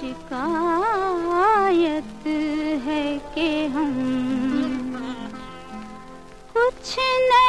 शिकायत है कि हम कुछ न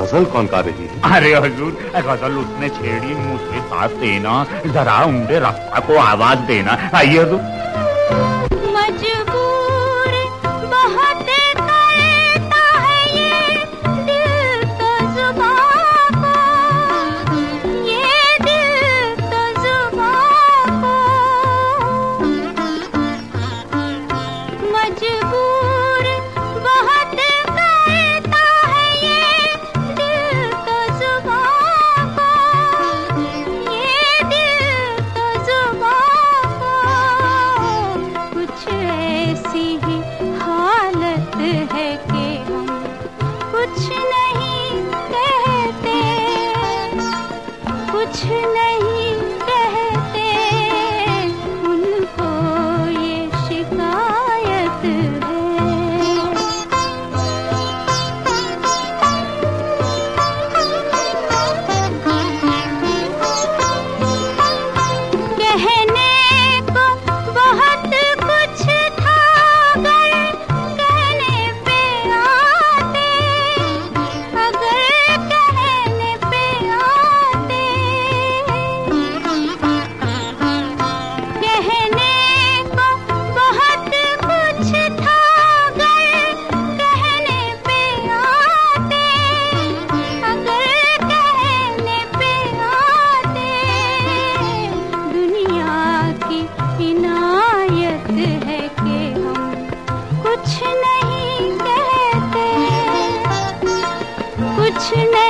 गज़ल कौन गा रही है? अरे हजूर, गज़ल उसने छेड़ी मुझसे साथ देना। जरा उनके रास्ता को आवाज़ देना। आइए हजूर। कृष्ण